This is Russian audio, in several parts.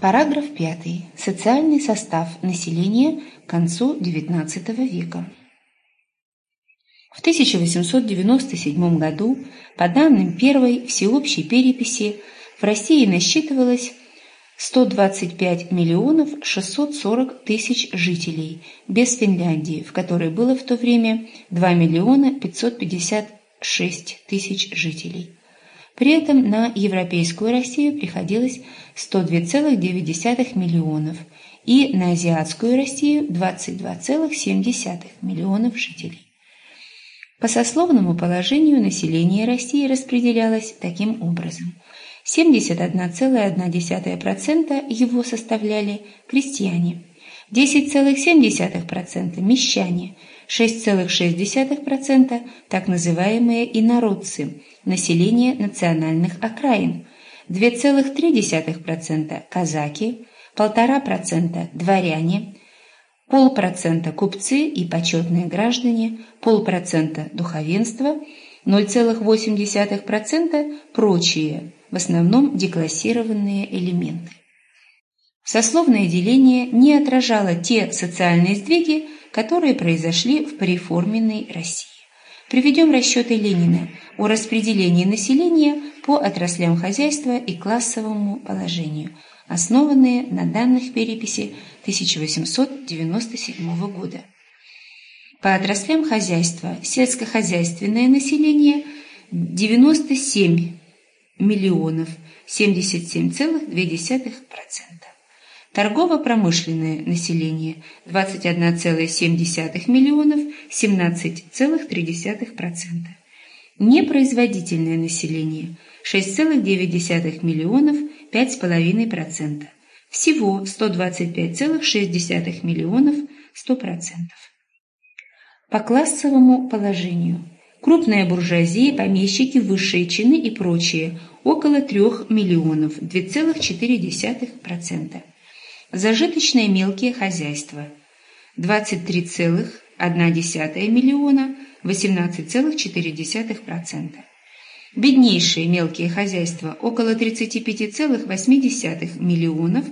Параграф 5. Социальный состав населения к концу XIX века. В 1897 году, по данным первой всеобщей переписи, в России насчитывалось 125 миллионов 640 тысяч жителей, без Финляндии, в которой было в то время 2 миллиона 556 тысяч жителей. При этом на европейскую Россию приходилось 102,9 миллионов и на азиатскую Россию 22,7 миллионов жителей. По сословному положению население России распределялось таким образом. 71,1% его составляли крестьяне, 10,7% – мещане, 6,6% – так называемые инородцы, население национальных окраин, 2,3% – казаки, 1,5% – дворяне, полпроцента – купцы и почетные граждане, полпроцента – духовенство, 0,8% – прочие, в основном деклассированные элементы. Сословное деление не отражало те социальные сдвиги, которые произошли в преформенной России. Приведем расчеты Ленина о распределении населения по отраслям хозяйства и классовому положению, основанные на данных переписи 1897 года. По отраслям хозяйства сельскохозяйственное население 97 миллионов 77,2%. Торгово-промышленное население 21,7 миллионов 17,3%. Непроизводительное население 6,9 миллионов 5,5%. Всего 125,6 миллионов 100%. По классовому положению. Крупная буржуазия, помещики, высшие чины и прочие – около 3 миллионов, 2,4%. Зажиточные мелкие хозяйства – 23,1 миллиона, 18,4%. Беднейшие мелкие хозяйства – около 35,8 миллионов,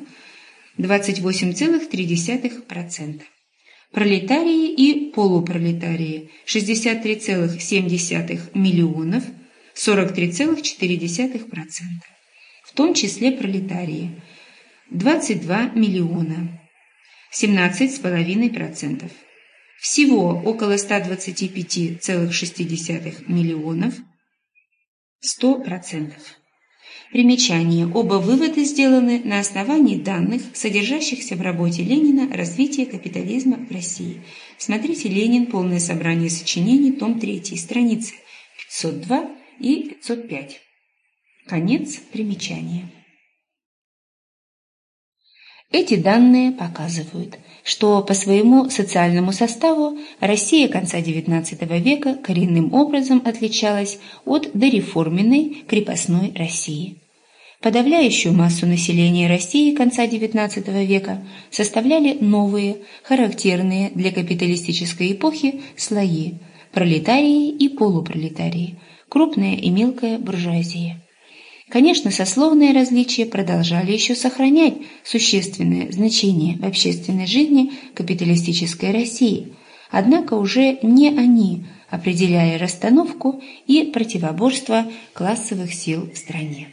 28,3%. Пролетарии и полупролетарии – 63,7 миллионов, 43,4%. В том числе пролетарии – 22 миллиона, 17,5%. Всего около 125,6 миллионов, 100%. Примечание. Оба выводы сделаны на основании данных, содержащихся в работе Ленина «Развитие капитализма в России». Смотрите «Ленин. Полное собрание сочинений. Том 3. Страницы 502 и 505». Конец примечания. Эти данные показывают, что по своему социальному составу Россия конца XIX века коренным образом отличалась от дореформенной крепостной России. Подавляющую массу населения России конца XIX века составляли новые, характерные для капиталистической эпохи слои – пролетарии и полупролетарии, крупная и мелкая буржуазия. Конечно, сословные различия продолжали еще сохранять существенное значение в общественной жизни капиталистической России, однако уже не они определяли расстановку и противоборство классовых сил в стране.